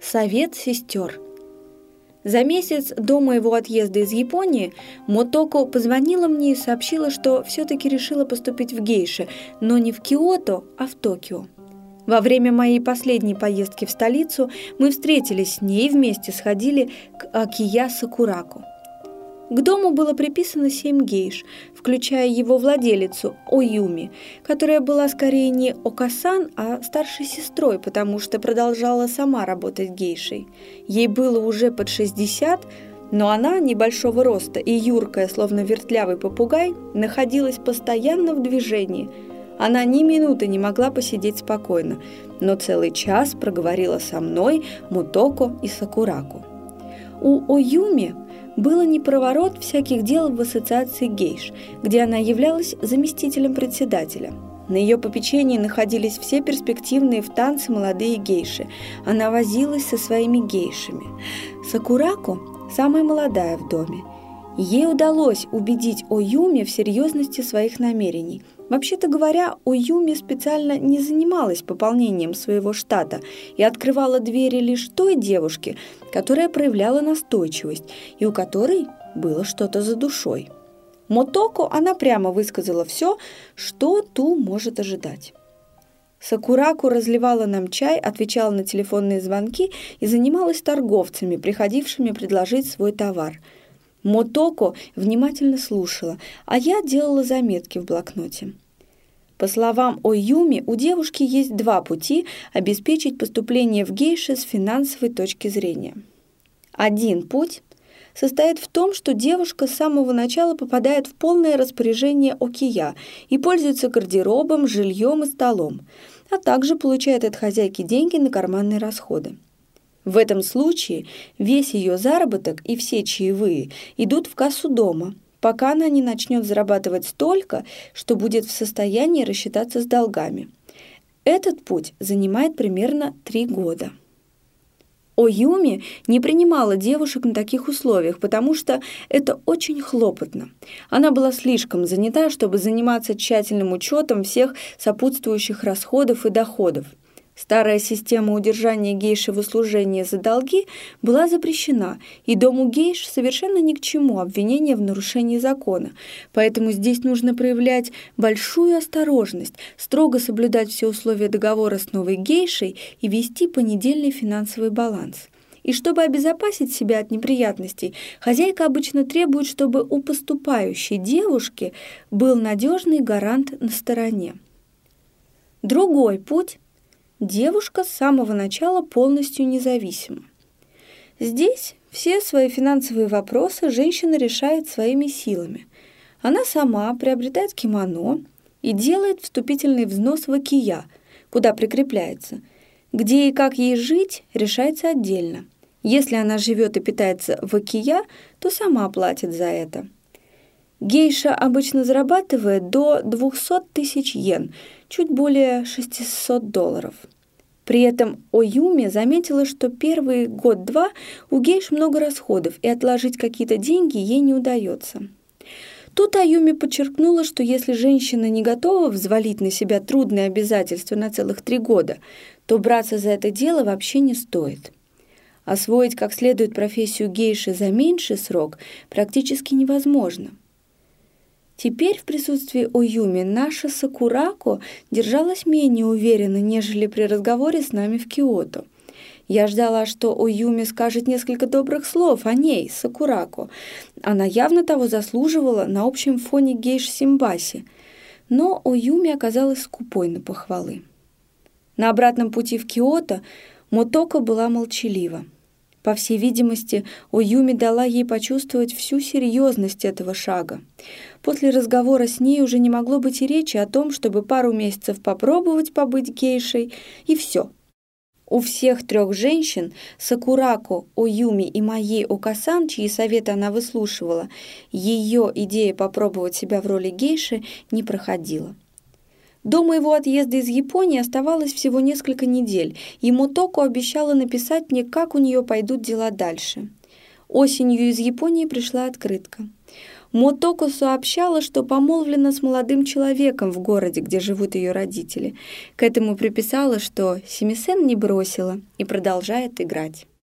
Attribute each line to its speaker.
Speaker 1: Совет сестер. За месяц до моего отъезда из Японии Мотоко позвонила мне и сообщила, что все-таки решила поступить в гейше, но не в Киото, а в Токио. Во время моей последней поездки в столицу мы встретились с ней и вместе сходили к Акия Сакураку. К дому было приписано семь гейш, включая его владелицу Оюми, которая была скорее не Окасан, а старшей сестрой, потому что продолжала сама работать гейшей. Ей было уже под 60, но она, небольшого роста и юркая, словно вертлявый попугай, находилась постоянно в движении. Она ни минуты не могла посидеть спокойно, но целый час проговорила со мной, Мутоко и Сакураку. У Оюми было не проворот всяких дел в ассоциации гейш, где она являлась заместителем председателя. На ее попечении находились все перспективные в танце молодые гейши. Она возилась со своими гейшами. Сакурако – самая молодая в доме. Ей удалось убедить Оюми в серьезности своих намерений – Вообще-то говоря, Оюми специально не занималась пополнением своего штата и открывала двери лишь той девушке, которая проявляла настойчивость и у которой было что-то за душой. Мотоко она прямо высказала все, что ту может ожидать. Сакураку разливала нам чай, отвечала на телефонные звонки и занималась торговцами, приходившими предложить свой товар – Мотоко внимательно слушала, а я делала заметки в блокноте. По словам Оюми, у девушки есть два пути обеспечить поступление в гейши с финансовой точки зрения. Один путь состоит в том, что девушка с самого начала попадает в полное распоряжение Окия и пользуется гардеробом, жильем и столом, а также получает от хозяйки деньги на карманные расходы. В этом случае весь ее заработок и все чаевые идут в кассу дома, пока она не начнет зарабатывать столько, что будет в состоянии рассчитаться с долгами. Этот путь занимает примерно три года. Оюми не принимала девушек на таких условиях, потому что это очень хлопотно. Она была слишком занята, чтобы заниматься тщательным учетом всех сопутствующих расходов и доходов – Старая система удержания гейши в услужении за долги была запрещена, и дому гейш совершенно ни к чему обвинение в нарушении закона. Поэтому здесь нужно проявлять большую осторожность, строго соблюдать все условия договора с новой гейшей и вести понедельный финансовый баланс. И чтобы обезопасить себя от неприятностей, хозяйка обычно требует, чтобы у поступающей девушки был надежный гарант на стороне. Другой путь девушка с самого начала полностью независима. Здесь все свои финансовые вопросы женщина решает своими силами. Она сама приобретает кимоно и делает вступительный взнос в окия, куда прикрепляется. Где и как ей жить, решается отдельно. Если она живет и питается в окия, то сама платит за это. Гейша обычно зарабатывает до 200 тысяч йен, чуть более 600 долларов. При этом Оюми заметила, что первый год-два у гейш много расходов, и отложить какие-то деньги ей не удается. Тут Аюми подчеркнула, что если женщина не готова взвалить на себя трудные обязательства на целых три года, то браться за это дело вообще не стоит. Освоить как следует профессию гейши за меньший срок практически невозможно. Теперь в присутствии Оюми наша Сакурако держалась менее уверенно, нежели при разговоре с нами в Киото. Я ждала, что Оюми скажет несколько добрых слов о ней, Сакурако. Она явно того заслуживала на общем фоне гейш Симбаси. Но Оюми оказалась скупой на похвалы. На обратном пути в Киото Мотока была молчалива. По всей видимости, Оюми дала ей почувствовать всю серьезность этого шага. После разговора с ней уже не могло быть и речи о том, чтобы пару месяцев попробовать побыть гейшей, и все. У всех трех женщин, Сакурако, Оюми и моей Окасан, чьи советы она выслушивала, ее идея попробовать себя в роли гейши не проходила. До моего отъезда из Японии оставалось всего несколько недель, и Мотоко обещала написать мне, как у нее пойдут дела дальше. Осенью из Японии пришла открытка. Мотоко сообщала, что помолвлена с молодым человеком в городе, где живут ее родители. К этому приписала, что Семисен не бросила и продолжает играть.